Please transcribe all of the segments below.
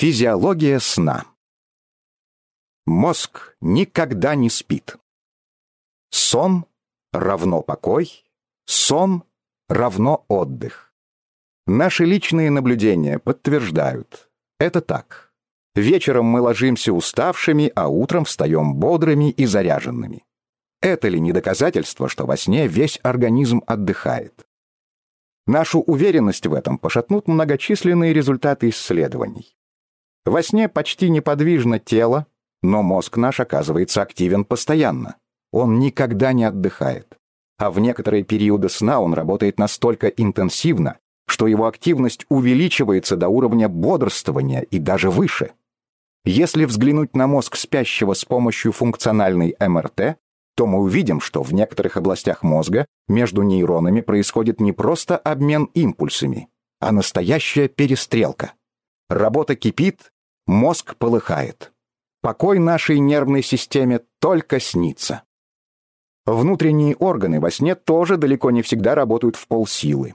Физиология сна. Мозг никогда не спит. Сон равно покой, сон равно отдых. Наши личные наблюдения подтверждают. Это так. Вечером мы ложимся уставшими, а утром встаем бодрыми и заряженными. Это ли не доказательство, что во сне весь организм отдыхает? Нашу уверенность в этом пошатнут многочисленные результаты исследований. Во сне почти неподвижно тело, но мозг наш оказывается активен постоянно. Он никогда не отдыхает. А в некоторые периоды сна он работает настолько интенсивно, что его активность увеличивается до уровня бодрствования и даже выше. Если взглянуть на мозг спящего с помощью функциональной МРТ, то мы увидим, что в некоторых областях мозга между нейронами происходит не просто обмен импульсами, а настоящая перестрелка. Работа кипит, мозг полыхает. Покой нашей нервной системе только снится. Внутренние органы во сне тоже далеко не всегда работают в полсилы.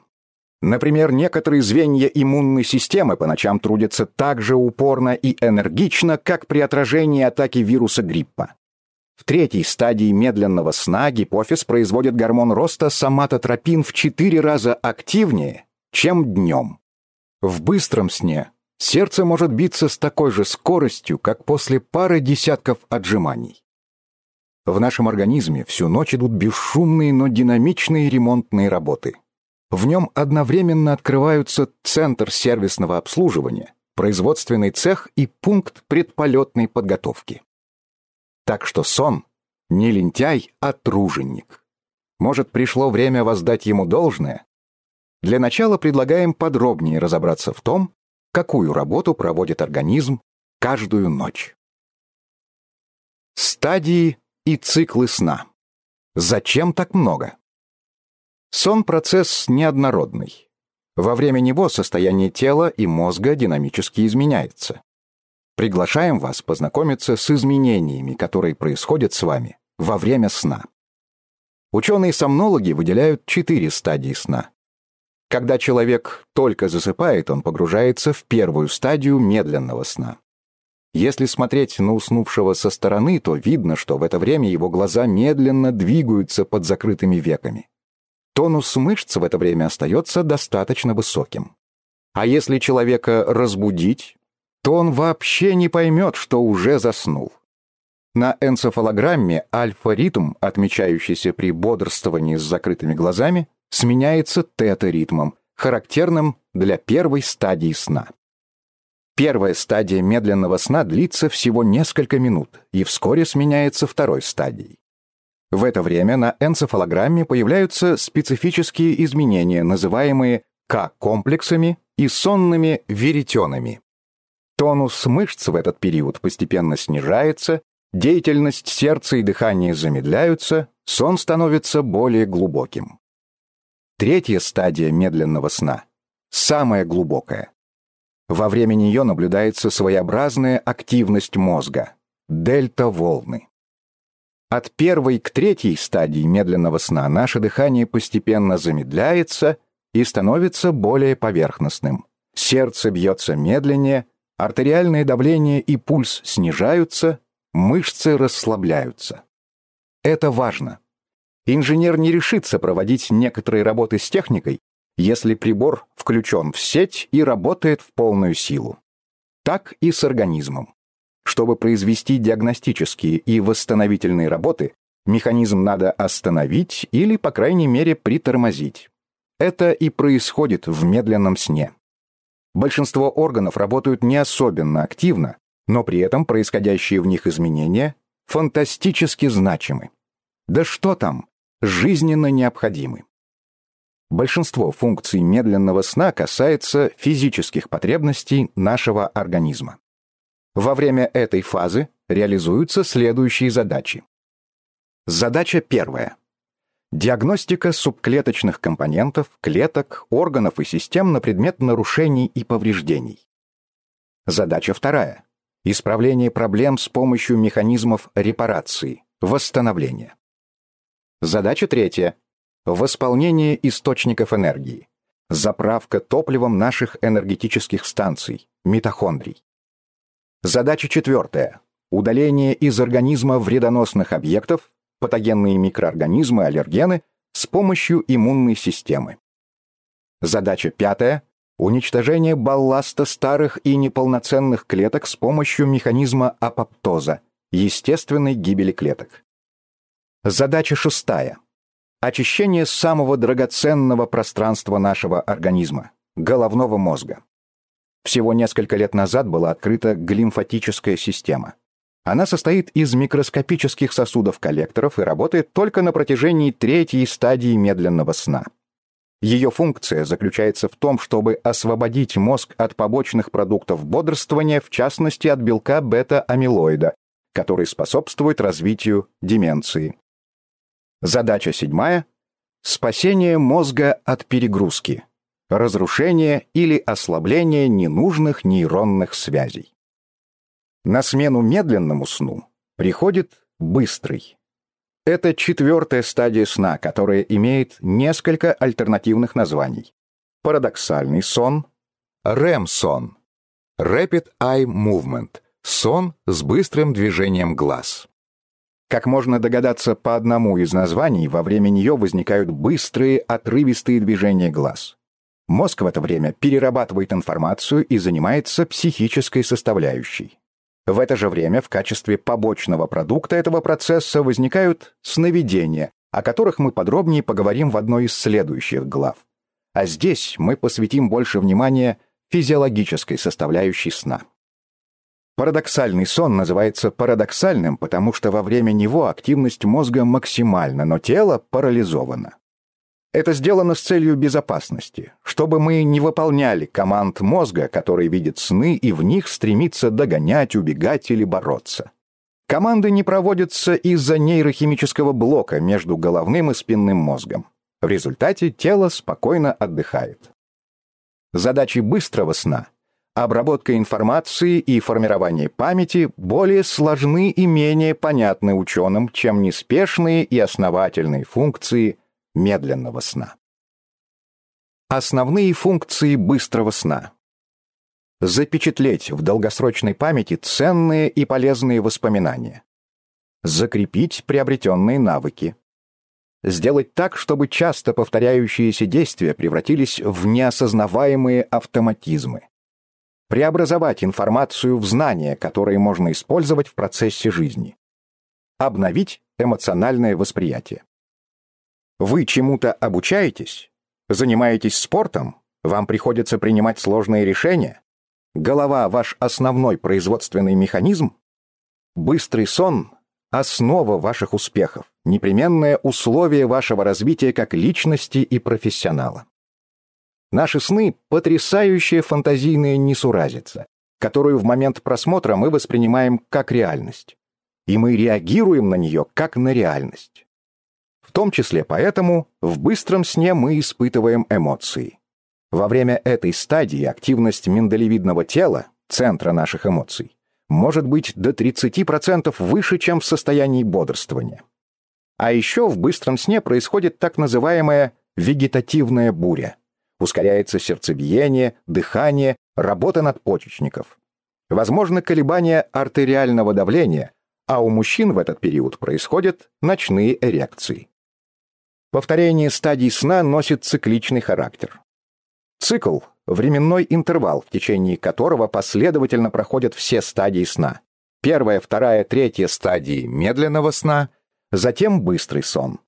Например, некоторые звенья иммунной системы по ночам трудятся так же упорно и энергично, как при отражении атаки вируса гриппа. В третьей стадии медленного сна гипофиз производит гормон роста соматотропин в 4 раза активнее, чем днем. В быстром сне Сердце может биться с такой же скоростью, как после пары десятков отжиманий. В нашем организме всю ночь идут бесшумные, но динамичные ремонтные работы. В нем одновременно открываются центр сервисного обслуживания, производственный цех и пункт предполетной подготовки. Так что сон не лентяй, а труженик. Может, пришло время воздать ему должное? Для начала предлагаем подробнее разобраться в том, какую работу проводит организм каждую ночь. Стадии и циклы сна. Зачем так много? Сон – процесс неоднородный. Во время него состояние тела и мозга динамически изменяется. Приглашаем вас познакомиться с изменениями, которые происходят с вами во время сна. Ученые-сомнологи выделяют четыре стадии сна. Когда человек только засыпает, он погружается в первую стадию медленного сна. Если смотреть на уснувшего со стороны, то видно, что в это время его глаза медленно двигаются под закрытыми веками. Тонус мышц в это время остается достаточно высоким. А если человека разбудить, то он вообще не поймет, что уже заснул. На энцефалограмме альфа-ритм, отмечающийся при бодрствовании с закрытыми глазами, сменяется тета-ритмом, характерным для первой стадии сна. Первая стадия медленного сна длится всего несколько минут и вскоре сменяется второй стадией. В это время на энцефалограмме появляются специфические изменения, называемые К-комплексами и сонными веретенами. Тонус мышц в этот период постепенно снижается, деятельность сердца и дыхания замедляются, сон становится более глубоким. Третья стадия медленного сна – самая глубокая. Во время нее наблюдается своеобразная активность мозга – дельта-волны. От первой к третьей стадии медленного сна наше дыхание постепенно замедляется и становится более поверхностным. Сердце бьется медленнее, артериальное давление и пульс снижаются, мышцы расслабляются. Это важно. Инженер не решится проводить некоторые работы с техникой, если прибор включен в сеть и работает в полную силу. Так и с организмом. Чтобы произвести диагностические и восстановительные работы, механизм надо остановить или, по крайней мере, притормозить. Это и происходит в медленном сне. Большинство органов работают не особенно активно, но при этом происходящие в них изменения фантастически значимы. Да что там, жизненно необходимы. Большинство функций медленного сна касается физических потребностей нашего организма. Во время этой фазы реализуются следующие задачи. Задача первая. Диагностика субклеточных компонентов, клеток, органов и систем на предмет нарушений и повреждений. Задача вторая. Исправление проблем с помощью механизмов репарации, восстановления. Задача третья. Восполнение источников энергии. Заправка топливом наших энергетических станций, митохондрий. Задача четвертая. Удаление из организма вредоносных объектов, патогенные микроорганизмы, аллергены, с помощью иммунной системы. Задача пятая. Уничтожение балласта старых и неполноценных клеток с помощью механизма апоптоза, естественной гибели клеток. Задача шестая. Очищение самого драгоценного пространства нашего организма – головного мозга. Всего несколько лет назад была открыта глимфатическая система. Она состоит из микроскопических сосудов-коллекторов и работает только на протяжении третьей стадии медленного сна – ее функция заключается в том, чтобы освободить мозг от побочных продуктов бодрствования, в частности от белка бета-амилоида, который способствует развитию деменции. Задача седьмая – спасение мозга от перегрузки, разрушение или ослабление ненужных нейронных связей. На смену медленному сну приходит быстрый, это четвертая стадия сна, которая имеет несколько альтернативных названий. Парадоксальный сон, REM-сон, Rapid Eye Movement, сон с быстрым движением глаз. Как можно догадаться по одному из названий, во время нее возникают быстрые, отрывистые движения глаз. Мозг в это время перерабатывает информацию и занимается психической составляющей. В это же время в качестве побочного продукта этого процесса возникают сновидения, о которых мы подробнее поговорим в одной из следующих глав. А здесь мы посвятим больше внимания физиологической составляющей сна. Парадоксальный сон называется парадоксальным, потому что во время него активность мозга максимальна, но тело парализовано. Это сделано с целью безопасности, чтобы мы не выполняли команд мозга, который видит сны и в них стремится догонять, убегать или бороться. Команды не проводятся из-за нейрохимического блока между головным и спинным мозгом. В результате тело спокойно отдыхает. Задачи быстрого сна — обработка информации и формирование памяти более сложны и менее понятны ученым, чем неспешные и основательные функции — медленного сна. Основные функции быстрого сна. Запечатлеть в долгосрочной памяти ценные и полезные воспоминания. Закрепить приобретенные навыки. Сделать так, чтобы часто повторяющиеся действия превратились в неосознаваемые автоматизмы. Преобразовать информацию в знания, которые можно использовать в процессе жизни. Обновить эмоциональное восприятие. Вы чему-то обучаетесь? Занимаетесь спортом? Вам приходится принимать сложные решения? Голова – ваш основной производственный механизм? Быстрый сон – основа ваших успехов, непременное условие вашего развития как личности и профессионала. Наши сны – потрясающая фантазийная несуразица, которую в момент просмотра мы воспринимаем как реальность. И мы реагируем на нее как на реальность. В том числе поэтому в быстром сне мы испытываем эмоции. Во время этой стадии активность миндалевидного тела, центра наших эмоций, может быть до 30% выше, чем в состоянии бодрствования. А еще в быстром сне происходит так называемая вегетативная буря. Ускоряется сердцебиение, дыхание, работа надпочечников. Возможно колебания артериального давления, а у мужчин в этот период происходят ночные эрекции. Повторение стадий сна носит цикличный характер. Цикл — временной интервал, в течение которого последовательно проходят все стадии сна. Первая, вторая, третья стадии медленного сна, затем быстрый сон.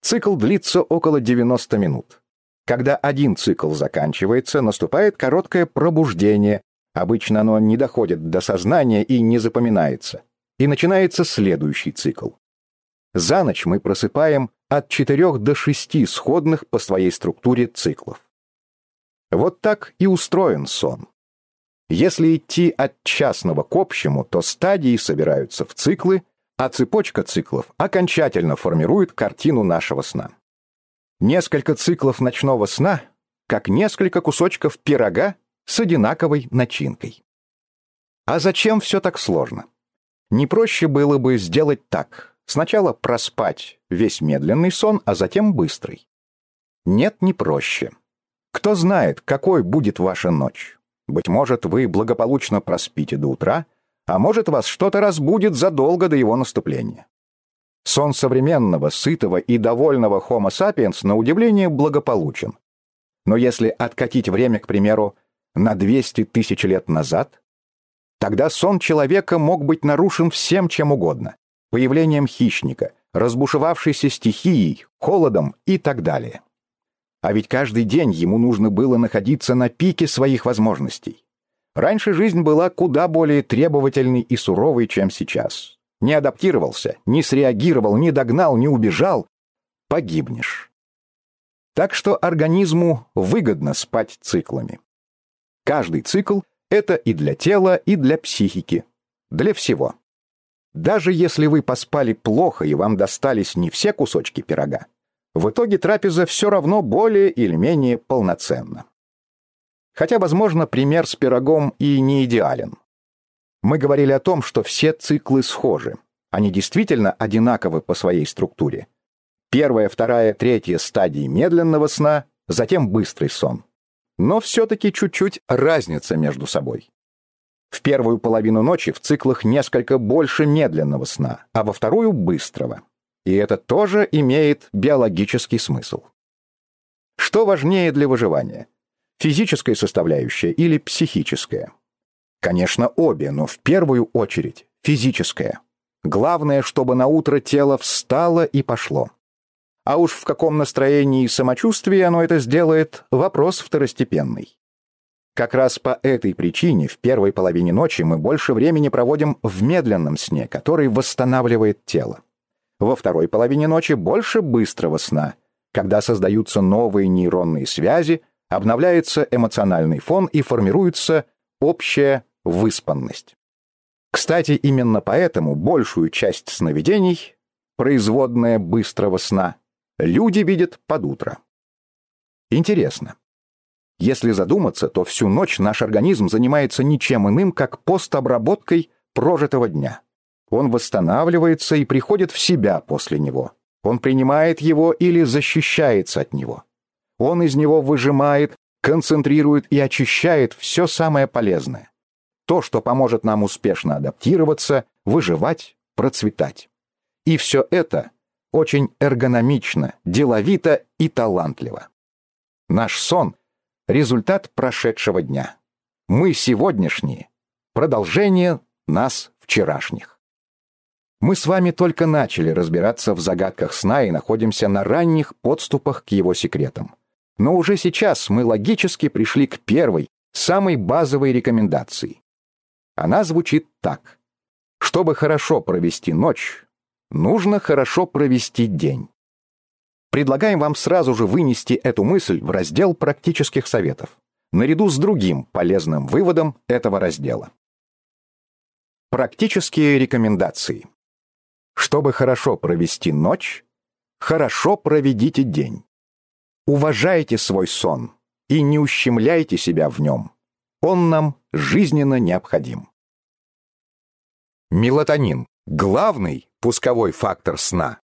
Цикл длится около 90 минут. Когда один цикл заканчивается, наступает короткое пробуждение, обычно оно не доходит до сознания и не запоминается, и начинается следующий цикл. За ночь мы просыпаем от 4 до 6 сходных по своей структуре циклов. Вот так и устроен сон. Если идти от частного к общему, то стадии собираются в циклы, а цепочка циклов окончательно формирует картину нашего сна. Несколько циклов ночного сна, как несколько кусочков пирога с одинаковой начинкой. А зачем все так сложно? Не проще было бы сделать так. Сначала проспать весь медленный сон, а затем быстрый. Нет, не проще. Кто знает, какой будет ваша ночь. Быть может, вы благополучно проспите до утра, а может, вас что-то разбудит задолго до его наступления. Сон современного, сытого и довольного Homo sapiens на удивление благополучен. Но если откатить время, к примеру, на 200 тысяч лет назад, тогда сон человека мог быть нарушен всем чем угодно — появлением хищника, разбушевавшейся стихией, холодом и так далее. А ведь каждый день ему нужно было находиться на пике своих возможностей. Раньше жизнь была куда более требовательной и суровой, чем сейчас. Не адаптировался, не среагировал, не догнал, не убежал — погибнешь. Так что организму выгодно спать циклами. Каждый цикл — это и для тела, и для психики, для всего. Даже если вы поспали плохо и вам достались не все кусочки пирога, в итоге трапеза все равно более или менее полноценна. Хотя, возможно, пример с пирогом и не идеален. Мы говорили о том, что все циклы схожи. Они действительно одинаковы по своей структуре. Первая, вторая, третья стадии медленного сна, затем быстрый сон. Но все-таки чуть-чуть разница между собой. В первую половину ночи в циклах несколько больше медленного сна, а во вторую — быстрого. И это тоже имеет биологический смысл. Что важнее для выживания? Физическая составляющая или психическая? Конечно, обе, но в первую очередь физическая. Главное, чтобы на утро тело встало и пошло. А уж в каком настроении и самочувствии оно это сделает, вопрос второстепенный. Как раз по этой причине в первой половине ночи мы больше времени проводим в медленном сне, который восстанавливает тело. Во второй половине ночи больше быстрого сна, когда создаются новые нейронные связи, обновляется эмоциональный фон и формируется общая выспанность. Кстати, именно поэтому большую часть сновидений, производная быстрого сна, люди видят под утро. Интересно. Если задуматься, то всю ночь наш организм занимается ничем иным, как постобработкой прожитого дня. Он восстанавливается и приходит в себя после него. Он принимает его или защищается от него. Он из него выжимает, концентрирует и очищает все самое полезное. То, что поможет нам успешно адаптироваться, выживать, процветать. И все это очень эргономично, деловито и талантливо. Наш сон — результат прошедшего дня. Мы сегодняшние — продолжение нас вчерашних. Мы с вами только начали разбираться в загадках сна и находимся на ранних подступах к его секретам. Но уже сейчас мы логически пришли к первой, самой базовой рекомендации. Она звучит так. Чтобы хорошо провести ночь, нужно хорошо провести день. Предлагаем вам сразу же вынести эту мысль в раздел практических советов, наряду с другим полезным выводом этого раздела. Практические рекомендации. Чтобы хорошо провести ночь, хорошо проведите день. Уважайте свой сон и не ущемляйте себя в нем. Он нам жизненно необходим. Мелатонин – главный пусковой фактор сна.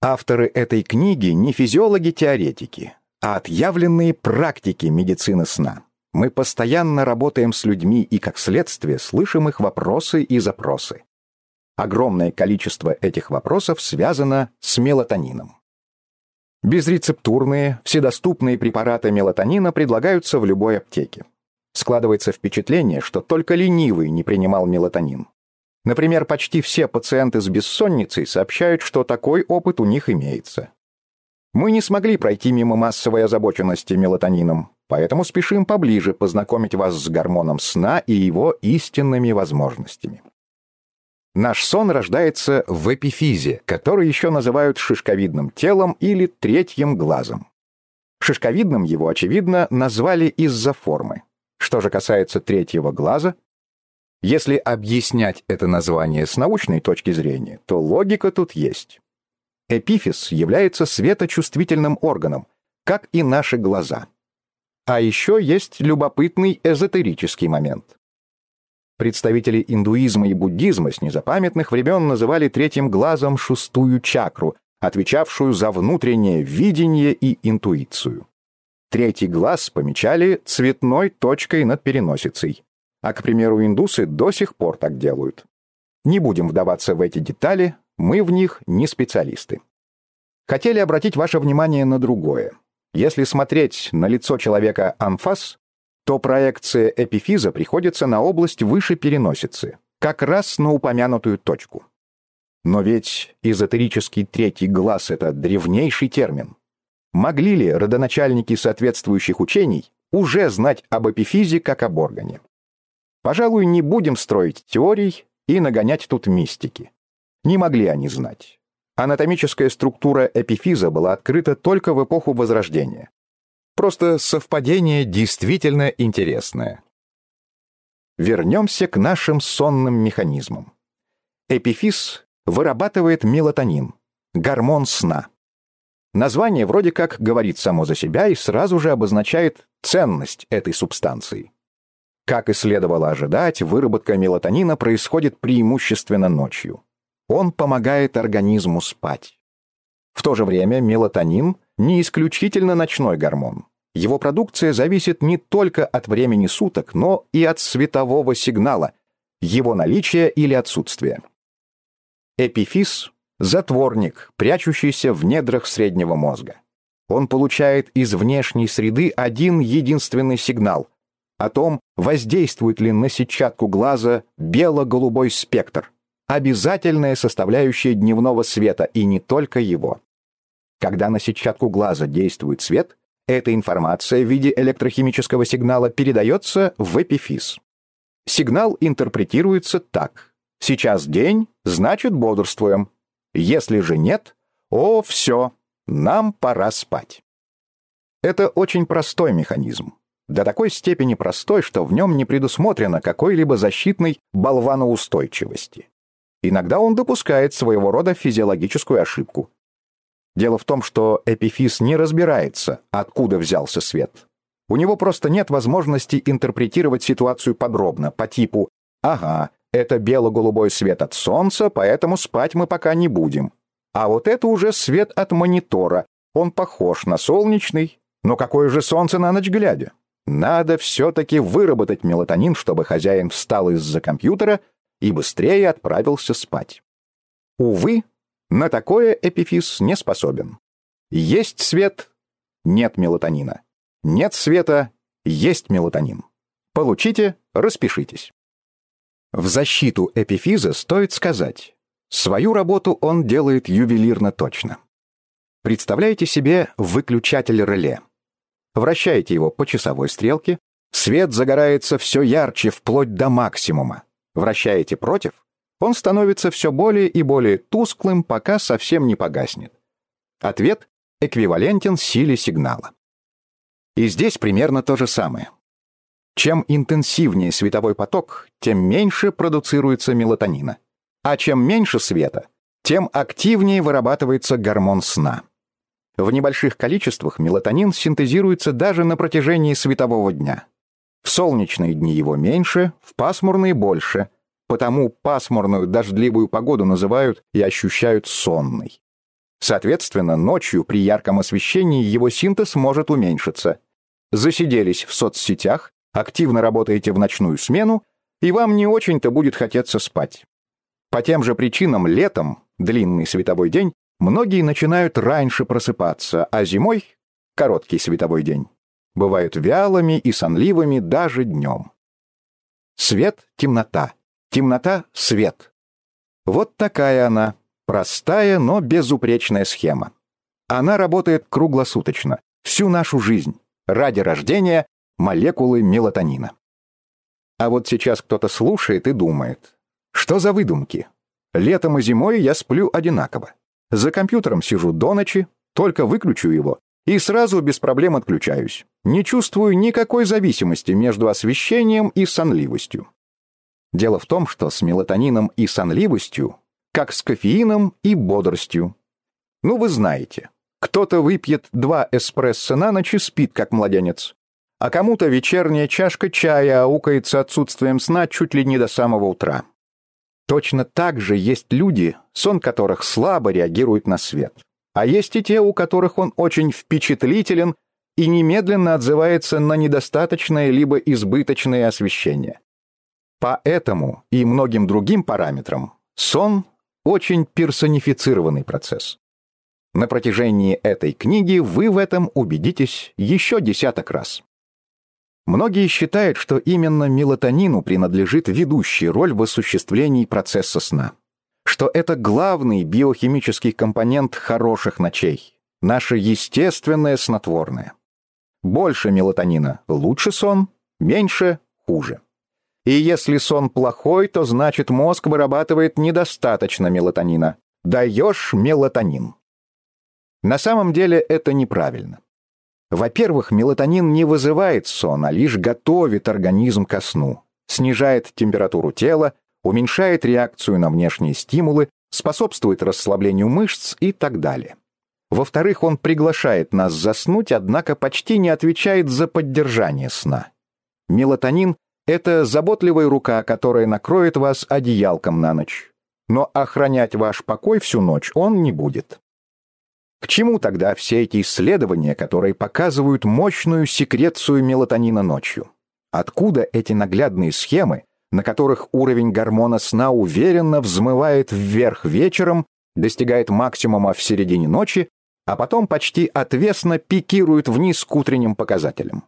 Авторы этой книги не физиологи-теоретики, а отъявленные практики медицины сна. Мы постоянно работаем с людьми и, как следствие, слышим их вопросы и запросы. Огромное количество этих вопросов связано с мелатонином. Безрецептурные, вседоступные препараты мелатонина предлагаются в любой аптеке. Складывается впечатление, что только ленивый не принимал мелатонин. Например, почти все пациенты с бессонницей сообщают, что такой опыт у них имеется. Мы не смогли пройти мимо массовой озабоченности мелатонином, поэтому спешим поближе познакомить вас с гормоном сна и его истинными возможностями. Наш сон рождается в эпифизе, который еще называют шишковидным телом или третьим глазом. Шишковидным его, очевидно, назвали из-за формы. Что же касается третьего глаза, если объяснять это название с научной точки зрения, то логика тут есть. Эпифиз является светочувствительным органом, как и наши глаза. А еще есть любопытный эзотерический момент. Представители индуизма и буддизма с незапамятных времен называли третьим глазом шестую чакру, отвечавшую за внутреннее видение и интуицию. Третий глаз помечали цветной точкой над переносицей. а, к примеру, индусы до сих пор так делают. Не будем вдаваться в эти детали, мы в них не специалисты. Хотели обратить ваше внимание на другое. Если смотреть на лицо человека анфас, то проекция эпифиза приходится на область выше переносицы, как раз на упомянутую точку. Но ведь эзотерический третий глаз — это древнейший термин. Могли ли родоначальники соответствующих учений уже знать об эпифизе как об органе? Пожалуй, не будем строить теорий и нагонять тут мистики. Не могли они знать. Анатомическая структура эпифиза была открыта только в эпоху Возрождения. Просто совпадение действительно интересное. Вернемся к нашим сонным механизмам. Эпифиз вырабатывает мелатонин, гормон сна. Название вроде как говорит само за себя и сразу же обозначает ценность этой субстанции. Как и следовало ожидать, выработка мелатонина происходит преимущественно ночью. Он помогает организму спать. В то же время мелатонин не исключительно ночной гормон. Его продукция зависит не только от времени суток, но и от светового сигнала, его наличия или отсутствия. Эпифиз — затворник, прячущийся в недрах среднего мозга. Он получает из внешней среды один единственный сигнал о том, воздействует ли на сетчатку глаза бело-голубой спектр, обязательная составляющая дневного света, и не только его. Когда на сетчатку глаза действует свет, эта информация в виде электрохимического сигнала передается в эпифиз. Сигнал интерпретируется так. Сейчас день, значит бодрствуем. Если же нет, о, все, нам пора спать. Это очень простой механизм. До такой степени простой, что в нем не предусмотрено какой-либо защитной болваноустойчивости. Иногда он допускает своего рода физиологическую ошибку. Дело в том, что эпифиз не разбирается, откуда взялся свет. У него просто нет возможности интерпретировать ситуацию подробно, по типу «Ага, это бело-голубой свет от солнца, поэтому спать мы пока не будем». А вот это уже свет от монитора, он похож на солнечный, но какое же солнце на ночь глядя? Надо все-таки выработать мелатонин, чтобы хозяин встал из-за компьютера и быстрее отправился спать. Увы, на такое эпифиз не способен. Есть свет — нет мелатонина. Нет света — есть мелатонин. Получите, распишитесь. В защиту эпифиза стоит сказать, свою работу он делает ювелирно точно. Представляете себе выключатель реле. Вращаете его по часовой стрелке, свет загорается все ярче вплоть до максимума. Вращаете против, он становится все более и более тусклым, пока совсем не погаснет. Ответ эквивалентен силе сигнала. И здесь примерно то же самое. Чем интенсивнее световой поток, тем меньше продуцируется мелатонина. А чем меньше света, тем активнее вырабатывается гормон сна. В небольших количествах мелатонин синтезируется даже на протяжении светового дня. В солнечные дни его меньше, в пасмурные больше, потому пасмурную дождливую погоду называют и ощущают сонной. Соответственно, ночью при ярком освещении его синтез может уменьшиться. Засиделись в соцсетях, активно работаете в ночную смену, и вам не очень-то будет хотеться спать. По тем же причинам летом, длинный световой день, многие начинают раньше просыпаться, а зимой — короткий световой день. Бывают вялыми и сонливыми даже днем. Свет — темнота. Темнота — свет. Вот такая она, простая, но безупречная схема. Она работает круглосуточно, всю нашу жизнь, ради рождения молекулы мелатонина. А вот сейчас кто-то слушает и думает, что за выдумки? Летом и зимой я сплю одинаково. За компьютером сижу до ночи, только выключу его, и сразу без проблем отключаюсь. Не чувствую никакой зависимости между освещением и сонливостью. Дело в том, что с мелатонином и сонливостью, как с кофеином и бодростью. Ну, вы знаете, кто-то выпьет два эспрессо на ночь и спит, как младенец, а кому-то вечерняя чашка чая аукается отсутствием сна чуть ли не до самого утра. Точно так же есть люди, сон которых слабо реагирует на свет. А есть и те, у которых он очень впечатлителен и немедленно отзывается на недостаточное либо избыточное освещение. По этому и многим другим параметрам сон – очень персонифицированный процесс. На протяжении этой книги вы в этом убедитесь еще десяток раз. Многие считают, что именно мелатонину принадлежит ведущая роль в осуществлении процесса сна. Что это главный биохимический компонент хороших ночей, наше естественное снотворное. Больше мелатонина – лучше сон, меньше – хуже. И если сон плохой, то значит мозг вырабатывает недостаточно мелатонина. Даешь мелатонин. На самом деле это неправильно. Во-первых, мелатонин не вызывает сон, а лишь готовит организм ко сну, снижает температуру тела, уменьшает реакцию на внешние стимулы, способствует расслаблению мышц и так далее. Во-вторых, он приглашает нас заснуть, однако почти не отвечает за поддержание сна. Мелатонин — это заботливая рука, которая накроет вас одеялком на ночь. Но охранять ваш покой всю ночь он не будет. К чему тогда все эти исследования, которые показывают мощную секрецию мелатонина ночью? Откуда эти наглядные схемы, на которых уровень гормона сна уверенно взмывает вверх вечером, достигает максимума в середине ночи, а потом почти отвесно пикирует вниз к утренним показателям?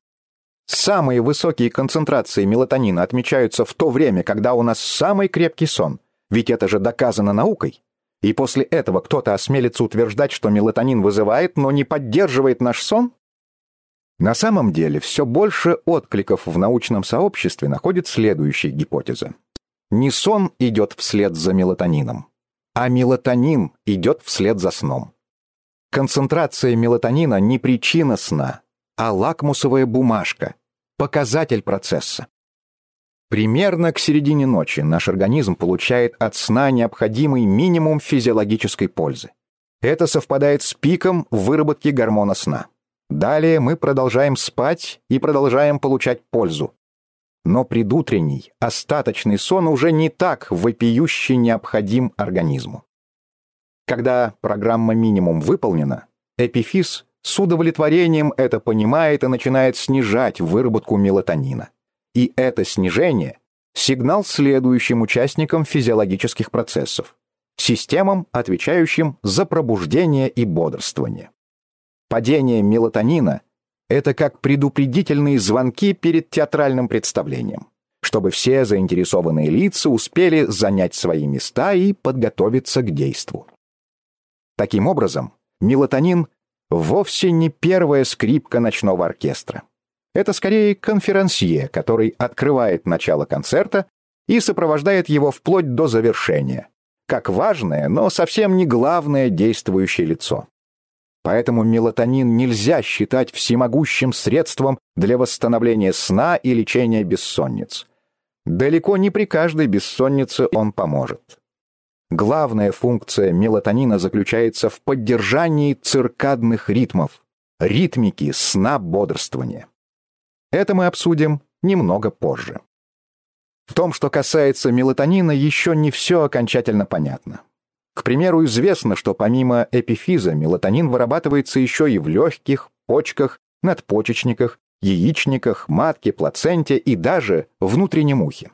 Самые высокие концентрации мелатонина отмечаются в то время, когда у нас самый крепкий сон, ведь это же доказано наукой. И после этого кто-то осмелится утверждать, что мелатонин вызывает, но не поддерживает наш сон? На самом деле все больше откликов в научном сообществе находит следующая гипотеза. Не сон идет вслед за мелатонином, а мелатонин идет вслед за сном. Концентрация мелатонина не причина сна, а лакмусовая бумажка, показатель процесса. Примерно к середине ночи наш организм получает от сна необходимый минимум физиологической пользы. Это совпадает с пиком выработки гормона сна. Далее мы продолжаем спать и продолжаем получать пользу. Но предутренний, остаточный сон уже не так вопиюще необходим организму. Когда программа минимум выполнена, эпифиз с удовлетворением это понимает и начинает снижать выработку мелатонина. И это снижение – сигнал следующим участникам физиологических процессов, системам, отвечающим за пробуждение и бодрствование. Падение мелатонина – это как предупредительные звонки перед театральным представлением, чтобы все заинтересованные лица успели занять свои места и подготовиться к действу. Таким образом, мелатонин – вовсе не первая скрипка ночного оркестра. Это скорее конферансье, который открывает начало концерта и сопровождает его вплоть до завершения, как важное, но совсем не главное действующее лицо. Поэтому мелатонин нельзя считать всемогущим средством для восстановления сна и лечения бессонниц. Далеко не при каждой бессоннице он поможет. Главная функция мелатонина заключается в поддержании циркадных ритмов, ритмики сна-бодрствования. Это мы обсудим немного позже. В том, что касается мелатонина, еще не все окончательно понятно. К примеру, известно, что помимо эпифиза мелатонин вырабатывается еще и в легких, почках, надпочечниках, яичниках, матке, плаценте и даже внутреннем ухе.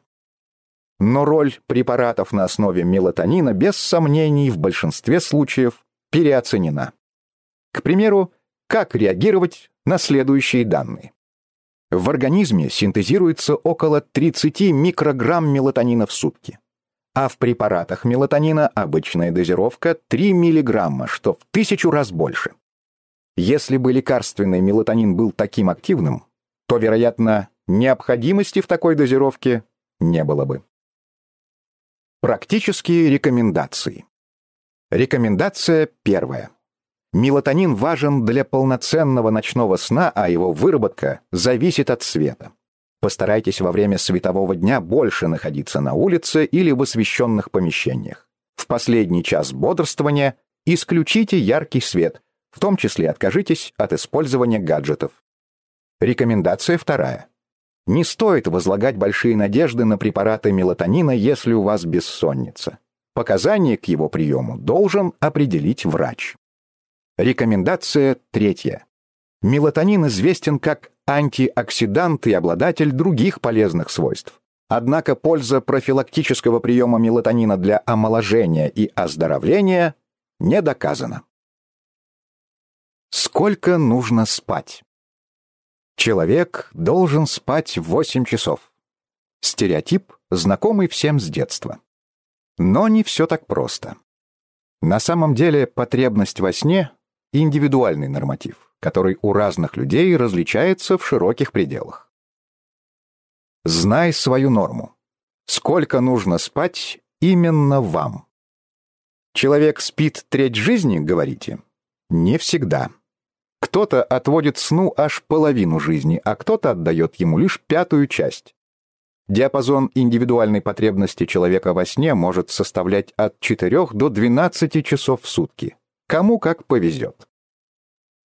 Но роль препаратов на основе мелатонина без сомнений в большинстве случаев переоценена. К примеру, как реагировать на следующие данные. В организме синтезируется около 30 микрограмм мелатонина в сутки. А в препаратах мелатонина обычная дозировка 3 миллиграмма, что в тысячу раз больше. Если бы лекарственный мелатонин был таким активным, то, вероятно, необходимости в такой дозировке не было бы. Практические рекомендации. Рекомендация первая. Мелатонин важен для полноценного ночного сна, а его выработка зависит от света. Постарайтесь во время светового дня больше находиться на улице или в освещенных помещениях. В последний час бодрствования исключите яркий свет, в том числе откажитесь от использования гаджетов. Рекомендация вторая. Не стоит возлагать большие надежды на препараты мелатонина, если у вас бессонница. Показания к его приему должен определить врач. Рекомендация третья. Мелатонин известен как антиоксидант и обладатель других полезных свойств. Однако польза профилактического приема мелатонина для омоложения и оздоровления не доказана. Сколько нужно спать? Человек должен спать 8 часов. Стереотип, знакомый всем с детства. Но не все так просто. На самом деле потребность во сне – индивидуальный норматив, который у разных людей различается в широких пределах. Знай свою норму. Сколько нужно спать именно вам? Человек спит треть жизни, говорите? Не всегда. Кто-то отводит сну аж половину жизни, а кто-то отдает ему лишь пятую часть. Диапазон индивидуальной потребности человека во сне может составлять от 4 до 12 часов в сутки. Кому как повезет.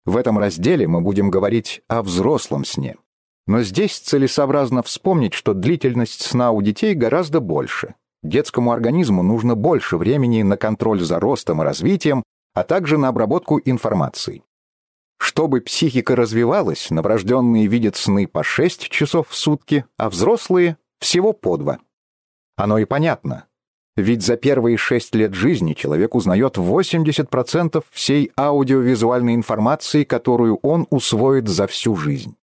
В этом разделе мы будем говорить о взрослом сне. Но здесь целесообразно вспомнить, что длительность сна у детей гораздо больше. Детскому организму нужно больше времени на контроль за ростом и развитием, а также на обработку информации. Чтобы психика развивалась, новорожденные видят сны по 6 часов в сутки, а взрослые — всего по два. Оно и понятно. Ведь за первые 6 лет жизни человек узнает 80% всей аудиовизуальной информации, которую он усвоит за всю жизнь.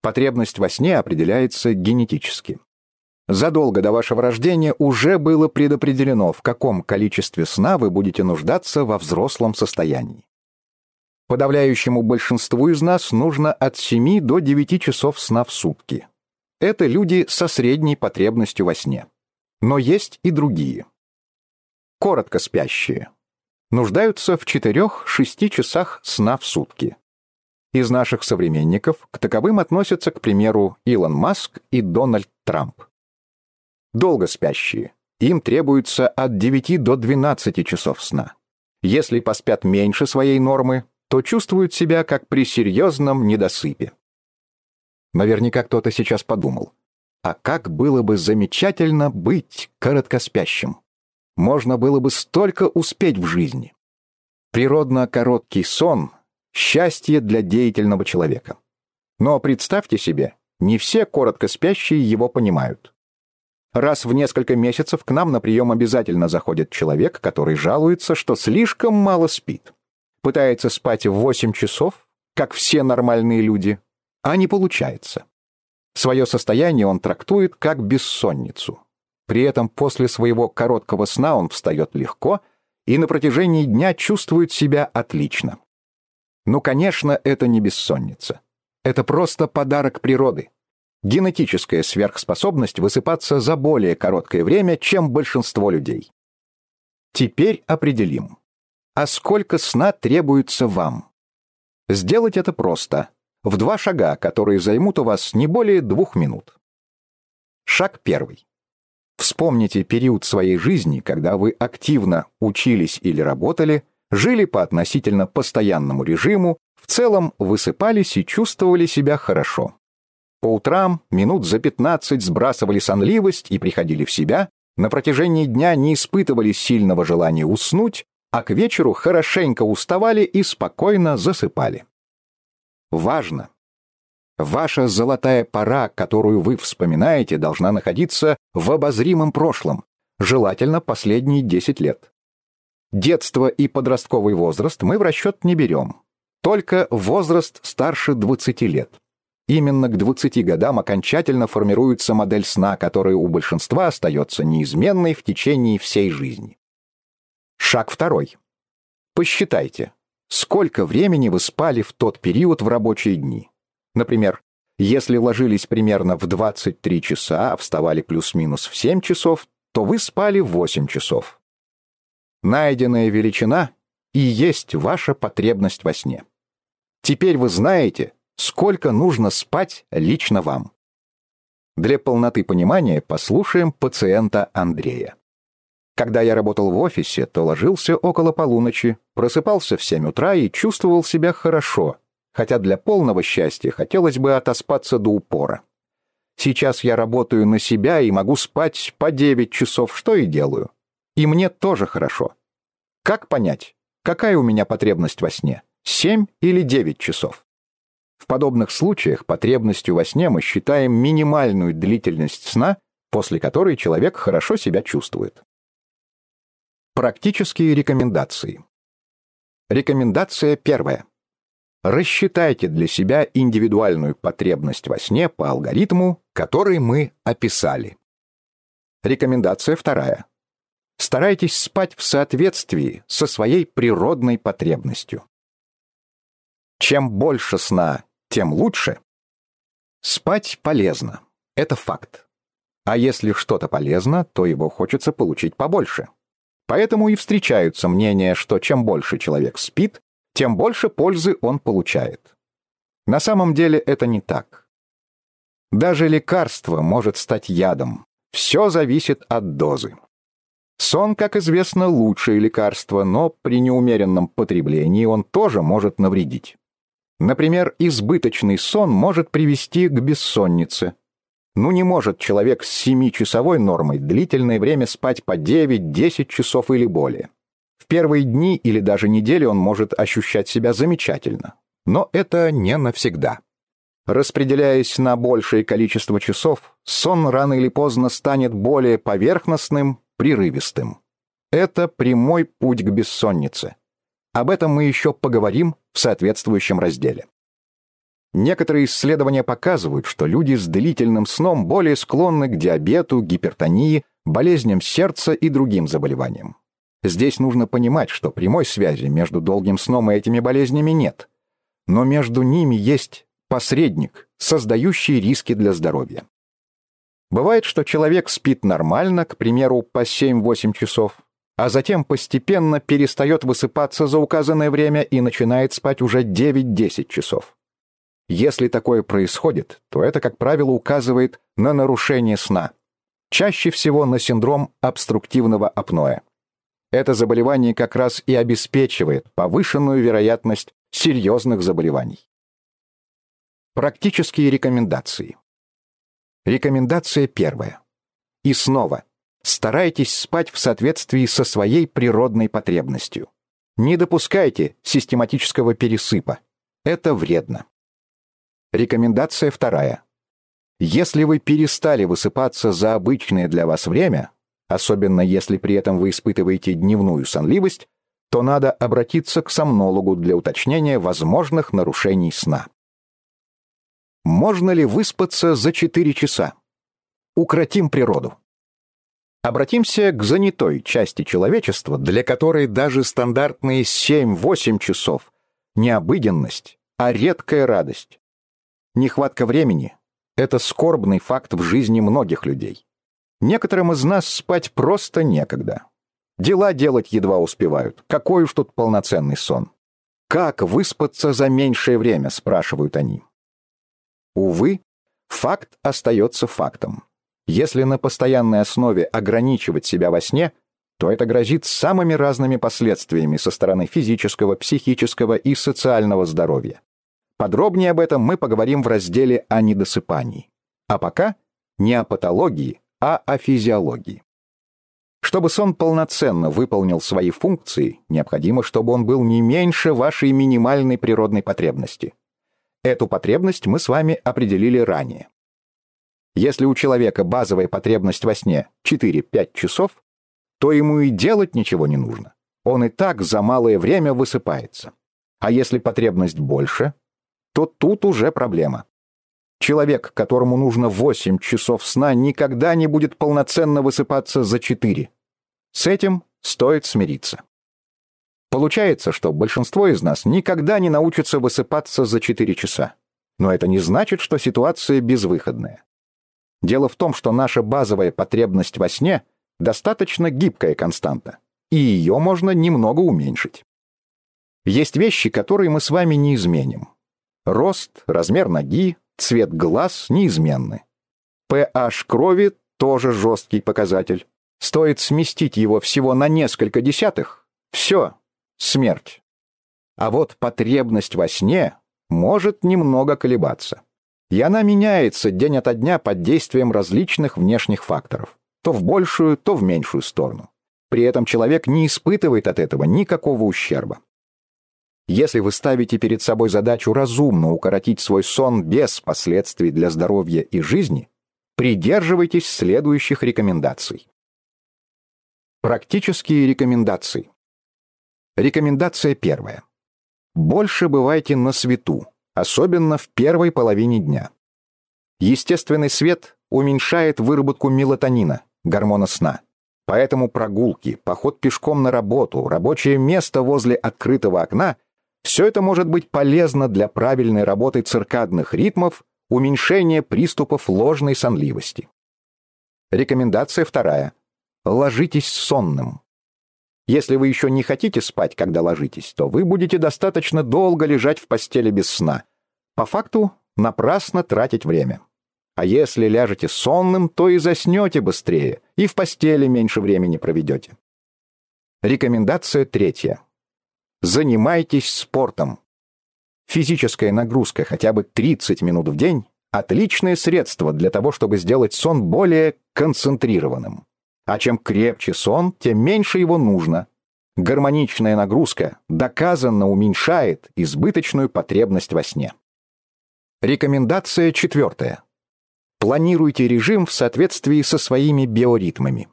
Потребность во сне определяется генетически. Задолго до вашего рождения уже было предопределено, в каком количестве сна вы будете нуждаться во взрослом состоянии. Подавляющему большинству из нас нужно от 7 до 9 часов сна в сутки. Это люди со средней потребностью во сне. Но есть и другие. Коротко спящие. Нуждаются в 4-6 часах сна в сутки. Из наших современников к таковым относятся, к примеру, Илон Маск и Дональд Трамп. Долго спящие. Им требуется от 9 до 12 часов сна. Если поспят меньше своей нормы, то чувствуют себя как при серьезном недосыпе. Наверняка кто-то сейчас подумал, а как было бы замечательно быть короткоспящим. Можно было бы столько успеть в жизни. Природно короткий сон Счастье для деятельного человека. Но представьте себе, не все коротко спящие его понимают. Раз в несколько месяцев к нам на прием обязательно заходит человек, который жалуется, что слишком мало спит. Пытается спать в 8 часов, как все нормальные люди, а не получается. Свое состояние он трактует как бессонницу. При этом после своего короткого сна он встает легко и на протяжении дня чувствует себя отлично. Ну, конечно, это не бессонница. Это просто подарок природы. Генетическая сверхспособность высыпаться за более короткое время, чем большинство людей. Теперь определим. А сколько сна требуется вам? Сделать это просто. В два шага, которые займут у вас не более двух минут. Шаг первый. Вспомните период своей жизни, когда вы активно учились или работали – жили по относительно постоянному режиму, в целом высыпались и чувствовали себя хорошо. По утрам минут за 15 сбрасывали сонливость и приходили в себя, на протяжении дня не испытывали сильного желания уснуть, а к вечеру хорошенько уставали и спокойно засыпали. Важно! Ваша золотая пора, которую вы вспоминаете, должна находиться в обозримом прошлом, желательно последние 10 лет. Детство и подростковый возраст мы в расчет не берем. Только возраст старше 20 лет. Именно к 20 годам окончательно формируется модель сна, которая у большинства остается неизменной в течение всей жизни. Шаг второй. Посчитайте, сколько времени вы спали в тот период в рабочие дни. Например, если ложились примерно в 23 часа, а вставали плюс-минус в 7 часов, то вы спали 8 часов. Найденная величина и есть ваша потребность во сне. Теперь вы знаете, сколько нужно спать лично вам. Для полноты понимания послушаем пациента Андрея. Когда я работал в офисе, то ложился около полуночи, просыпался в 7 утра и чувствовал себя хорошо, хотя для полного счастья хотелось бы отоспаться до упора. Сейчас я работаю на себя и могу спать по 9 часов, что и делаю. И мне тоже хорошо. Как понять, какая у меня потребность во сне? 7 или 9 часов? В подобных случаях потребностью во сне мы считаем минимальную длительность сна, после которой человек хорошо себя чувствует. Практические рекомендации. Рекомендация первая. Рассчитайте для себя индивидуальную потребность во сне по алгоритму, который мы описали. Рекомендация вторая. Старайтесь спать в соответствии со своей природной потребностью. Чем больше сна, тем лучше. Спать полезно. Это факт. А если что-то полезно, то его хочется получить побольше. Поэтому и встречаются мнения, что чем больше человек спит, тем больше пользы он получает. На самом деле это не так. Даже лекарство может стать ядом. Все зависит от дозы. Сон, как известно, лучшее лекарство, но при неумеренном потреблении он тоже может навредить. Например, избыточный сон может привести к бессоннице, ну не может человек с 7-часовой нормой длительное время спать по 9-10 часов или более. В первые дни или даже недели он может ощущать себя замечательно. Но это не навсегда. Распределяясь на большее количество часов, сон рано или поздно станет более поверхностным, прерывистым. Это прямой путь к бессоннице. Об этом мы еще поговорим в соответствующем разделе. Некоторые исследования показывают, что люди с длительным сном более склонны к диабету, гипертонии, болезням сердца и другим заболеваниям. Здесь нужно понимать, что прямой связи между долгим сном и этими болезнями нет. Но между ними есть посредник, создающий риски для здоровья. Бывает, что человек спит нормально, к примеру, по 7-8 часов, а затем постепенно перестает высыпаться за указанное время и начинает спать уже 9-10 часов. Если такое происходит, то это, как правило, указывает на нарушение сна. Чаще всего на синдром обструктивного апноэ. Это заболевание как раз и обеспечивает повышенную вероятность серьезных заболеваний. Практические рекомендации. Рекомендация первая. И снова, старайтесь спать в соответствии со своей природной потребностью. Не допускайте систематического пересыпа. Это вредно. Рекомендация вторая. Если вы перестали высыпаться за обычное для вас время, особенно если при этом вы испытываете дневную сонливость, то надо обратиться к сомнологу для уточнения возможных нарушений сна. Можно ли выспаться за 4 часа? Укротим природу. Обратимся к занятой части человечества, для которой даже стандартные 7-8 часов – не обыденность, а редкая радость. Нехватка времени — это скорбный факт в жизни многих людей. Некоторым из нас спать просто некогда. Дела делать едва успевают. Какой уж тут полноценный сон. Как выспаться за меньшее время, спрашивают они. Увы, факт остается фактом. Если на постоянной основе ограничивать себя во сне, то это грозит самыми разными последствиями со стороны физического, психического и социального здоровья. Подробнее об этом мы поговорим в разделе о недосыпании. А пока не о патологии, а о физиологии. Чтобы сон полноценно выполнил свои функции, необходимо, чтобы он был не меньше вашей минимальной природной потребности. Эту потребность мы с вами определили ранее. Если у человека базовая потребность во сне 4-5 часов, то ему и делать ничего не нужно. Он и так за малое время высыпается. А если потребность больше, то тут уже проблема. Человек, которому нужно 8 часов сна, никогда не будет полноценно высыпаться за 4. С этим стоит смириться. Получается, что большинство из нас никогда не научится высыпаться за 4 часа. Но это не значит, что ситуация безвыходная. Дело в том, что наша базовая потребность во сне достаточно гибкая константа, и ее можно немного уменьшить. Есть вещи, которые мы с вами не изменим. Рост, размер ноги, цвет глаз неизменны. pH крови тоже жесткий показатель. Стоит сместить его всего на несколько десятых — все, смерть. А вот потребность во сне может немного колебаться. И она меняется день ото дня под действием различных внешних факторов. То в большую, то в меньшую сторону. При этом человек не испытывает от этого никакого ущерба. Если вы ставите перед собой задачу разумно укоротить свой сон без последствий для здоровья и жизни, Придерживайтесь следующих рекомендаций. Практические рекомендации. Рекомендация первая. Больше бывайте на свету, особенно в первой половине дня. Естественный свет уменьшает выработку мелатонина, гормона сна. Поэтому прогулки, поход пешком на работу, рабочее место возле открытого окна – все это может быть полезно для правильной работы циркадных ритмов, уменьшения приступов ложной сонливости. Рекомендация вторая. Ложитесь сонным. Если вы еще не хотите спать, когда ложитесь, то вы будете достаточно долго лежать в постели без сна. По факту, напрасно тратить время. А если ляжете сонным, то и заснете быстрее, и в постели меньше времени проведете. Рекомендация третья. Занимайтесь спортом. Физическая нагрузка хотя бы 30 минут в день – отличное средство для того, чтобы сделать сон более концентрированным. А чем крепче сон, тем меньше его нужно. Гармоничная нагрузка доказанно уменьшает избыточную потребность во сне. Рекомендация четвертая. Планируйте режим в соответствии со своими биоритмами.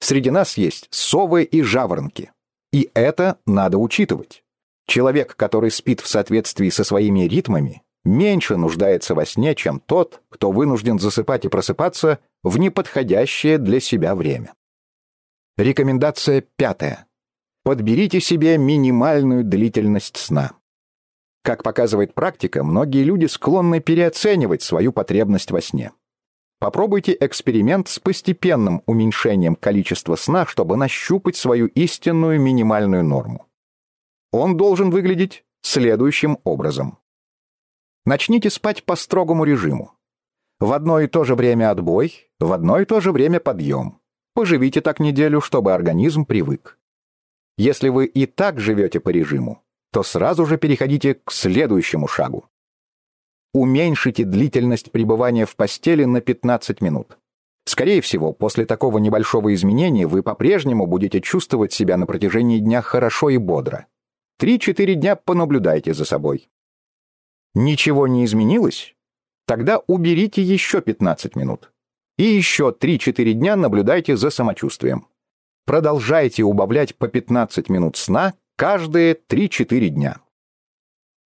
Среди нас есть совы и жаворонки. И это надо учитывать. Человек, который спит в соответствии со своими ритмами, меньше нуждается во сне, чем тот, кто вынужден засыпать и просыпаться в неподходящее для себя время. Рекомендация пятая. Подберите себе минимальную длительность сна. Как показывает практика, многие люди склонны переоценивать свою потребность во сне. Попробуйте эксперимент с постепенным уменьшением количества сна, чтобы нащупать свою истинную минимальную норму. Он должен выглядеть следующим образом. Начните спать по строгому режиму. В одно и то же время отбой, в одно и то же время подъем. Поживите так неделю, чтобы организм привык. Если вы и так живете по режиму, то сразу же переходите к следующему шагу. Уменьшите длительность пребывания в постели на 15 минут. Скорее всего, после такого небольшого изменения вы по-прежнему будете чувствовать себя на протяжении дня хорошо и бодро. 3-4 дня понаблюдайте за собой. Ничего не изменилось? Тогда уберите еще 15 минут. И еще 3-4 дня наблюдайте за самочувствием. Продолжайте убавлять по 15 минут сна каждые 3-4 дня.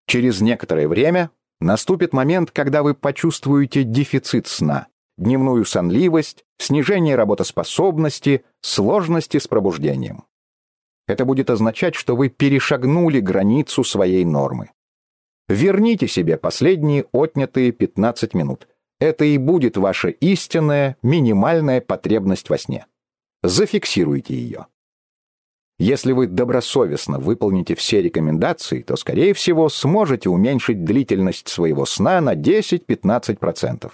Через некоторое время наступит момент, когда вы почувствуете дефицит сна, дневную сонливость, снижение работоспособности, сложности с пробуждением. Это будет означать, что вы перешагнули границу своей нормы. Верните себе последние отнятые 15 минут. Это и будет ваша истинная, минимальная потребность во сне. Зафиксируйте ее. Если вы добросовестно выполните все рекомендации, то, скорее всего, сможете уменьшить длительность своего сна на 10-15%.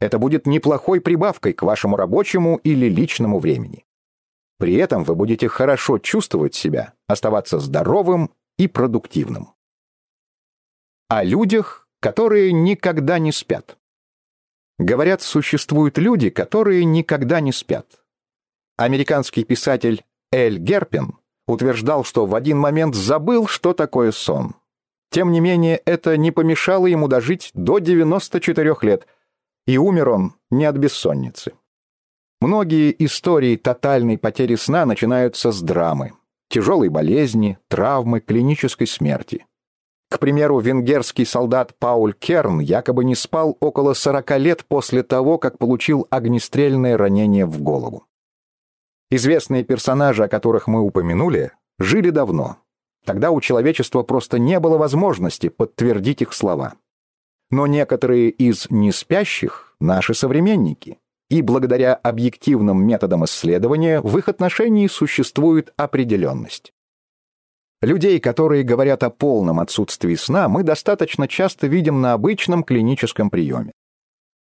Это будет неплохой прибавкой к вашему рабочему или личному времени. При этом вы будете хорошо чувствовать себя, оставаться здоровым и продуктивным. О людях, которые никогда не спят. Говорят, существуют люди, которые никогда не спят. Американский писатель Эль Герпин утверждал, что в один момент забыл, что такое сон. Тем не менее, это не помешало ему дожить до 94 лет, и умер он не от бессонницы. Многие истории тотальной потери сна начинаются с драмы, тяжелой болезни, травмы, клинической смерти. К примеру, венгерский солдат Пауль Керн якобы не спал около 40 лет после того, как получил огнестрельное ранение в голову. Известные персонажи, о которых мы упомянули, жили давно. Тогда у человечества просто не было возможности подтвердить их слова. Но некоторые из неспящих — наши современники, и благодаря объективным методам исследования в их отношении существует определенность. Людей, которые говорят о полном отсутствии сна, мы достаточно часто видим на обычном клиническом приеме.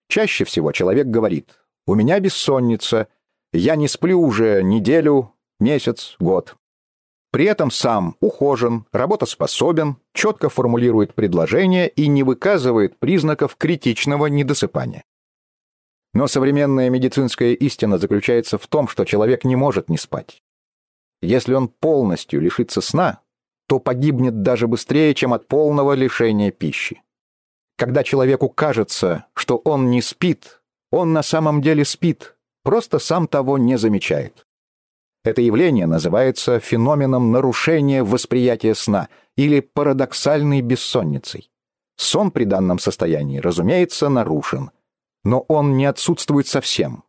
Чаще всего человек говорит «У меня бессонница, я не сплю уже неделю, месяц, год. При этом сам ухожен, работоспособен, четко формулирует предложения и не выказывает признаков критичного недосыпания. Но современная медицинская истина заключается в том, что человек не может не спать. Если он полностью лишится сна, то погибнет даже быстрее, чем от полного лишения пищи. Когда человеку кажется, что он не спит, Он на самом деле спит, просто сам того не замечает. Это явление называется феноменом нарушения восприятия сна или парадоксальной бессонницей. Сон при данном состоянии, разумеется, нарушен, но он не отсутствует совсем.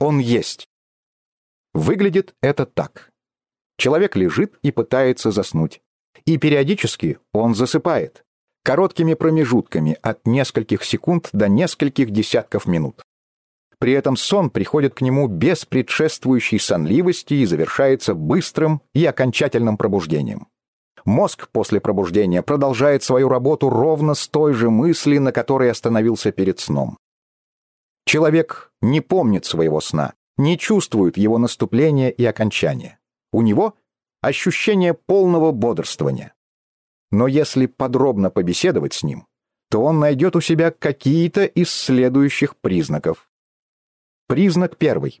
Он есть. Выглядит это так. Человек лежит и пытается заснуть. И периодически он засыпает. Короткими промежутками от нескольких секунд до нескольких десятков минут. При этом сон приходит к нему без предшествующей сонливости и завершается быстрым и окончательным пробуждением. Мозг после пробуждения продолжает свою работу ровно с той же мысли, на которой остановился перед сном. Человек не помнит своего сна, не чувствует его наступления и окончания. У него ощущение полного бодрствования. Но если подробно побеседовать с ним, то он найдет у себя какие-то из следующих признаков. Признак первый.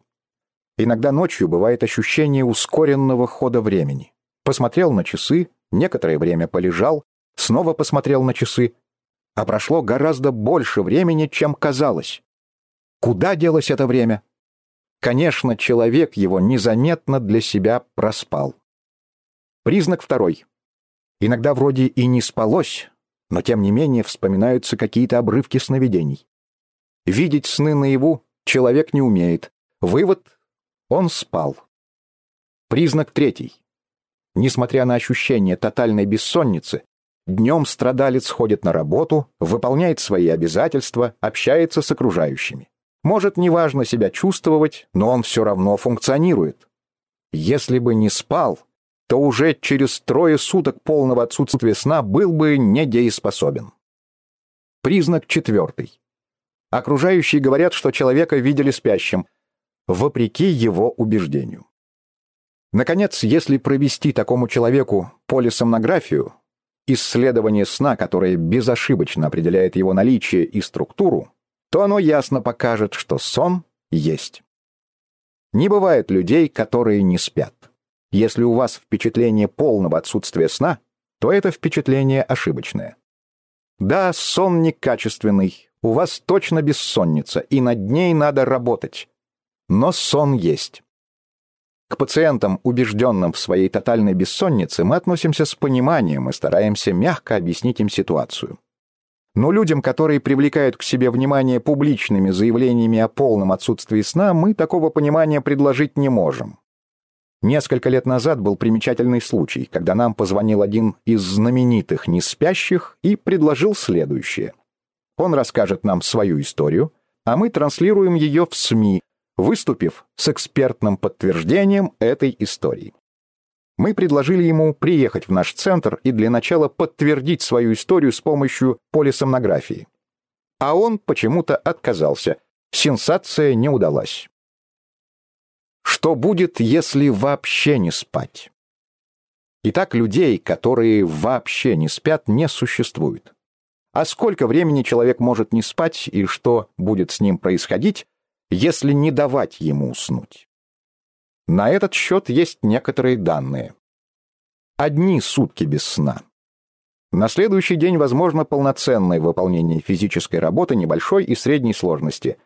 Иногда ночью бывает ощущение ускоренного хода времени. Посмотрел на часы, некоторое время полежал, снова посмотрел на часы, а прошло гораздо больше времени, чем казалось. Куда делось это время? Конечно, человек его незаметно для себя проспал. Признак второй. Иногда вроде и не спалось, но тем не менее вспоминаются какие-то обрывки сновидений. Видеть сны наяву человек не умеет. Вывод — он спал. Признак третий. Несмотря на ощущение тотальной бессонницы, днем страдалец ходит на работу, выполняет свои обязательства, общается с окружающими. Может неважно себя чувствовать, но он все равно функционирует. Если бы не спал, то уже через трое суток полного отсутствия сна был бы недееспособен. Признак четвертый. Окружающие говорят, что человека видели спящим, вопреки его убеждению. Наконец, если провести такому человеку полисомнографию, исследование сна, которое безошибочно определяет его наличие и структуру, то оно ясно покажет, что сон есть. Не бывает людей, которые не спят. Если у вас впечатление полного отсутствия сна, то это впечатление ошибочное. Да, сон некачественный, у вас точно бессонница, и над ней надо работать. Но сон есть. К пациентам, убежденным в своей тотальной бессоннице, мы относимся с пониманием и стараемся мягко объяснить им ситуацию. Но людям, которые привлекают к себе внимание публичными заявлениями о полном отсутствии сна, мы такого понимания предложить не можем. Несколько лет назад был примечательный случай, когда нам позвонил один из знаменитых неспящих и предложил следующее. Он расскажет нам свою историю, а мы транслируем ее в СМИ, выступив с экспертным подтверждением этой истории. Мы предложили ему приехать в наш центр и для начала подтвердить свою историю с помощью полисомнографии. А он почему-то отказался. Сенсация не удалась. Что будет, если вообще не спать? Итак, людей, которые вообще не спят, не существует. А сколько времени человек может не спать и что будет с ним происходить, если не давать ему уснуть? На этот счет есть некоторые данные. Одни сутки без сна. На следующий день возможно полноценное выполнение физической работы небольшой и средней сложности.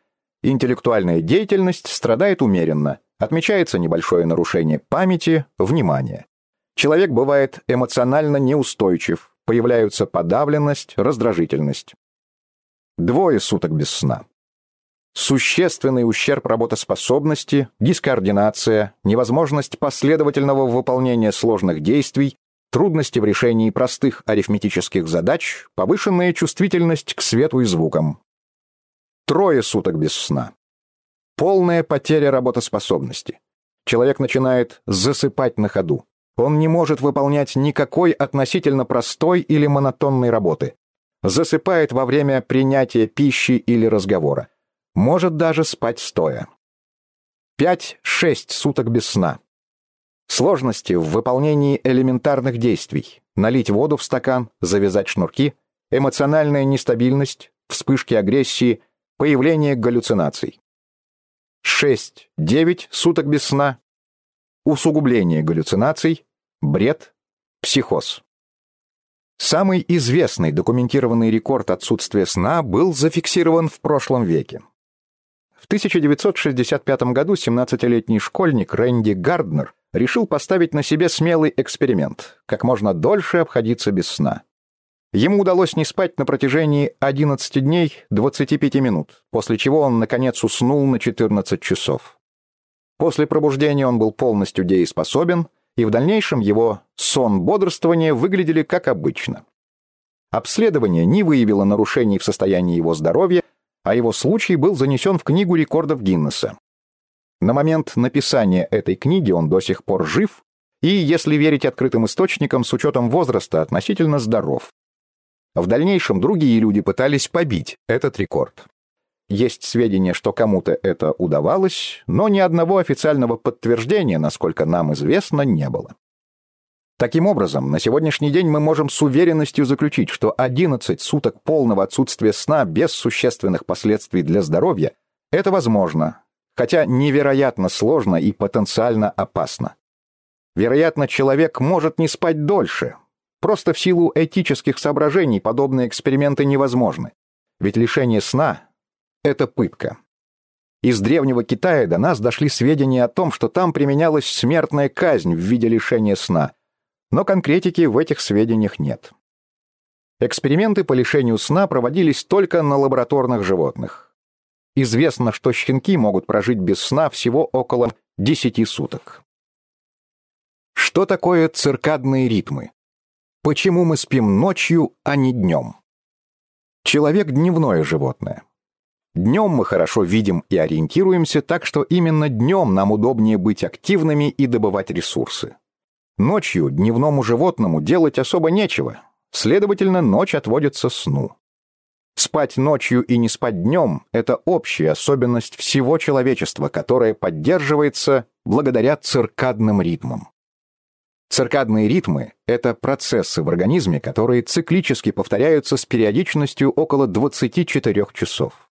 Интеллектуальная деятельность страдает умеренно, отмечается небольшое нарушение памяти, внимания. Человек бывает эмоционально неустойчив, появляются подавленность, раздражительность. Двое суток без сна. Существенный ущерб работоспособности, дискоординация, невозможность последовательного выполнения сложных действий, трудности в решении простых арифметических задач, повышенная чувствительность к свету и звукам. Трое суток без сна. Полная потеря работоспособности. Человек начинает засыпать на ходу. Он не может выполнять никакой относительно простой или монотонной работы. Засыпает во время принятия пищи или разговора. Может даже спать стоя. 5-6 суток без сна. Сложности в выполнении элементарных действий. Налить воду в стакан, завязать шнурки, эмоциональная нестабильность, вспышки агрессии, появление галлюцинаций. 6-9 суток без сна. Усугубление галлюцинаций, бред, психоз. Самый известный документированный рекорд отсутствия сна был зафиксирован в прошлом веке. В 1965 году 17-летний школьник Рэнди Гарднер решил поставить на себе смелый эксперимент – как можно дольше обходиться без сна. Ему удалось не спать на протяжении 11 дней 25 минут, после чего он, наконец, уснул на 14 часов. После пробуждения он был полностью дееспособен, и в дальнейшем его сон-бодрствование выглядели как обычно. Обследование не выявило нарушений в состоянии его здоровья, а его случай был занесен в Книгу рекордов Гиннесса. На момент написания этой книги он до сих пор жив и, если верить открытым источникам, с учетом возраста относительно здоров. В дальнейшем другие люди пытались побить этот рекорд. Есть сведения, что кому-то это удавалось, но ни одного официального подтверждения, насколько нам известно, не было. Таким образом, на сегодняшний день мы можем с уверенностью заключить, что 11 суток полного отсутствия сна без существенных последствий для здоровья – это возможно, хотя невероятно сложно и потенциально опасно. Вероятно, человек может не спать дольше, Просто в силу этических соображений подобные эксперименты невозможны. Ведь лишение сна — это пытка. Из древнего Китая до нас дошли сведения о том, что там применялась смертная казнь в виде лишения сна, но конкретики в этих сведениях нет. Эксперименты по лишению сна проводились только на лабораторных животных. Известно, что щенки могут прожить без сна всего около 10 суток. Что такое циркадные ритмы? Почему мы спим ночью, а не днем? Человек – дневное животное. Днем мы хорошо видим и ориентируемся, так что именно днем нам удобнее быть активными и добывать ресурсы. Ночью дневному животному делать особо нечего, следовательно, ночь отводится сну. Спать ночью и не спать днем – это общая особенность всего человечества, которая поддерживается благодаря циркадным ритмам. Циркадные ритмы — это процессы в организме, которые циклически повторяются с периодичностью около 24 часов.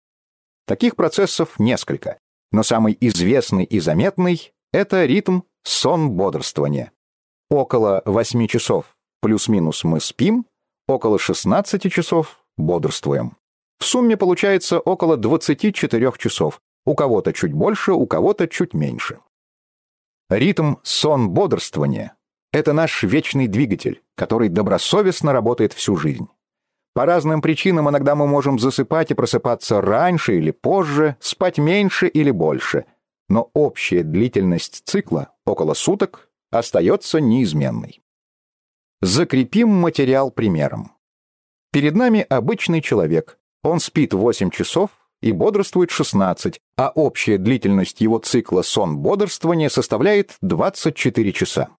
Таких процессов несколько, но самый известный и заметный — это ритм сон-бодрствования. Около 8 часов плюс-минус мы спим, около 16 часов бодрствуем. В сумме получается около 24 часов, у кого-то чуть больше, у кого-то чуть меньше. Ритм сон-бодрствования это наш вечный двигатель, который добросовестно работает всю жизнь. По разным причинам иногда мы можем засыпать и просыпаться раньше или позже, спать меньше или больше, но общая длительность цикла, около суток, остается неизменной. Закрепим материал примером. Перед нами обычный человек. Он спит 8 часов и бодрствует 16, а общая длительность его цикла сон-бодрствования составляет 24 часа.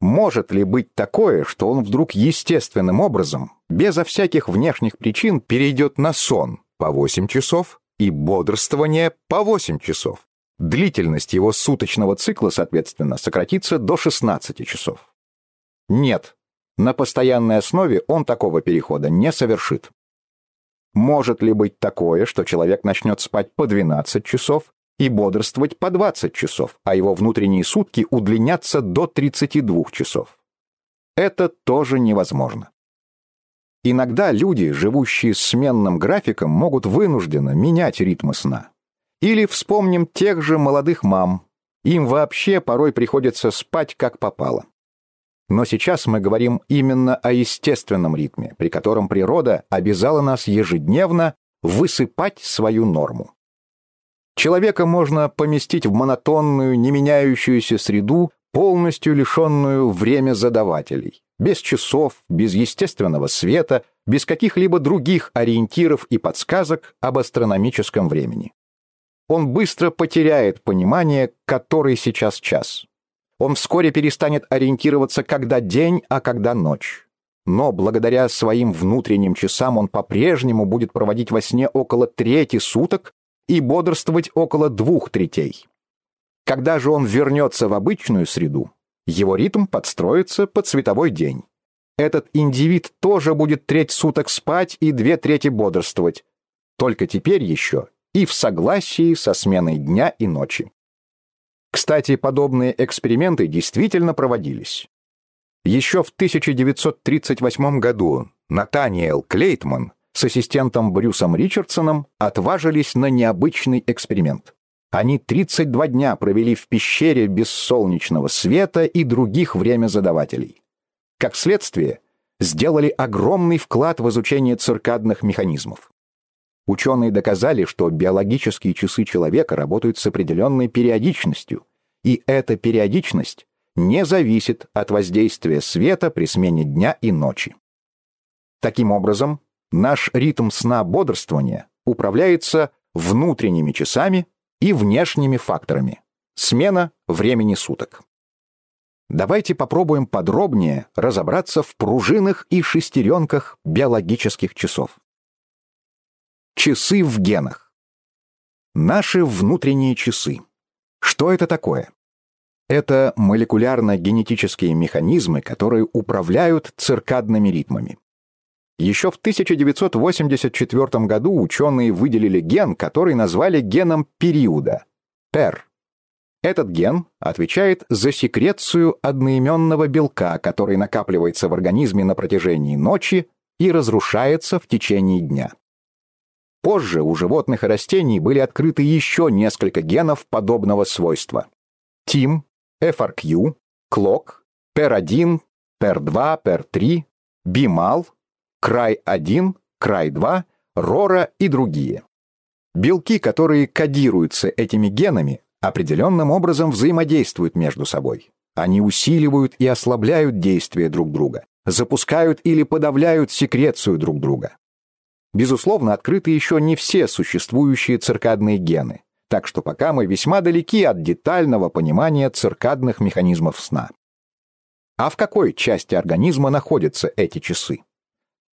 Может ли быть такое, что он вдруг естественным образом, безо всяких внешних причин, перейдет на сон по 8 часов и бодрствование по 8 часов? Длительность его суточного цикла, соответственно, сократится до 16 часов. Нет, на постоянной основе он такого перехода не совершит. Может ли быть такое, что человек начнет спать по 12 часов и бодрствовать по 20 часов, а его внутренние сутки удлинятся до 32 часов. Это тоже невозможно. Иногда люди, живущие сменным графиком, могут вынужденно менять ритмы сна. Или вспомним тех же молодых мам. Им вообще порой приходится спать как попало. Но сейчас мы говорим именно о естественном ритме, при котором природа обязала нас ежедневно высыпать свою норму. Человека можно поместить в монотонную, не меняющуюся среду, полностью лишенную время задавателей, без часов, без естественного света, без каких-либо других ориентиров и подсказок об астрономическом времени. Он быстро потеряет понимание, который сейчас час. Он вскоре перестанет ориентироваться, когда день, а когда ночь. Но благодаря своим внутренним часам он по-прежнему будет проводить во сне около трети суток и бодрствовать около двух третей. Когда же он вернется в обычную среду, его ритм подстроится под световой день. Этот индивид тоже будет треть суток спать и две трети бодрствовать, только теперь еще и в согласии со сменой дня и ночи. Кстати, подобные эксперименты действительно проводились. Еще в 1938 году Натаниэл Клейтман с ассистентом Брюсом Ричардсоном отважились на необычный эксперимент. Они 32 дня провели в пещере без солнечного света и других времязадавателей. Как следствие, сделали огромный вклад в изучение циркадных механизмов. Ученые доказали, что биологические часы человека работают с определенной периодичностью, и эта периодичность не зависит от воздействия света при смене дня и ночи. Таким образом, наш ритм сна-бодрствования управляется внутренними часами и внешними факторами. Смена времени суток. Давайте попробуем подробнее разобраться в пружинах и шестеренках биологических часов. Часы в генах. Наши внутренние часы. Что это такое? Это молекулярно-генетические механизмы, которые управляют циркадными ритмами. Еще в 1984 году ученые выделили ген, который назвали геном периода – PER. Этот ген отвечает за секрецию одноименного белка, который накапливается в организме на протяжении ночи и разрушается в течение дня. Позже у животных и растений были открыты еще несколько генов подобного свойства. TIM, FRQ, CLOCK, PER1, PER2, PER3, BIMAL, CRY1, CRY2, RORA и другие. Белки, которые кодируются этими генами, определенным образом взаимодействуют между собой. Они усиливают и ослабляют действие друг друга, запускают или подавляют секрецию друг друга. Безусловно, открыты еще не все существующие циркадные гены, так что пока мы весьма далеки от детального понимания циркадных механизмов сна. А в какой части организма находятся эти часы?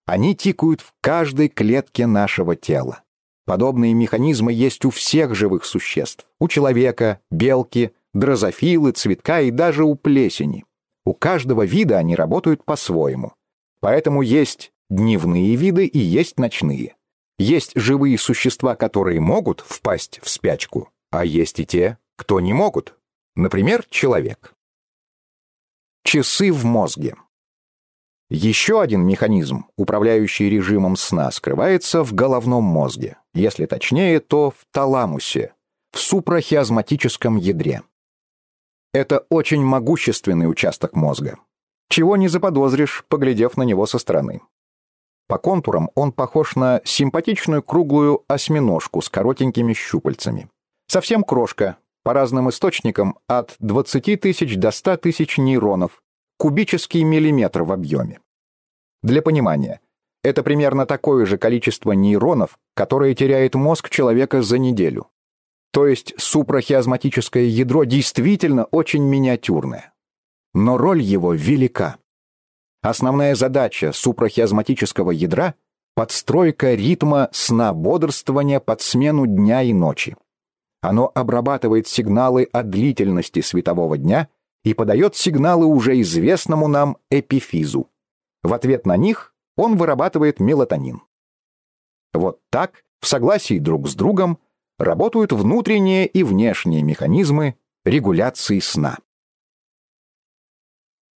Они тикают в каждой клетке нашего тела. Подобные механизмы есть у всех живых существ. У человека, белки, дрозофилы, цветка и даже у плесени. У каждого вида они работают по-своему. Поэтому есть дневные виды и есть ночные. Есть живые существа, которые могут впасть в спячку, а есть и те, кто не могут. Например, человек. Часы в мозге. Еще один механизм, управляющий режимом сна, скрывается в головном мозге. Если точнее, то в таламусе, в супрахиазматическом ядре. Это очень могущественный участок мозга. Чего не заподозришь, поглядев на него со стороны. По контурам он похож на симпатичную круглую осьминожку с коротенькими щупальцами. Совсем крошка, по разным источникам от 20 тысяч до 100 тысяч нейронов, кубический миллиметр в объеме. Для понимания, это примерно такое же количество нейронов, которое теряет мозг человека за неделю. То есть супрахиазматическое ядро действительно очень миниатюрное. Но роль его велика. Основная задача супрахиазматического ядра — подстройка ритма сна-бодрствования под смену дня и ночи. Оно обрабатывает сигналы о длительности светового дня и подает сигналы уже известному нам эпифизу. В ответ на них он вырабатывает мелатонин. Вот так, в согласии друг с другом, работают внутренние и внешние механизмы регуляции сна.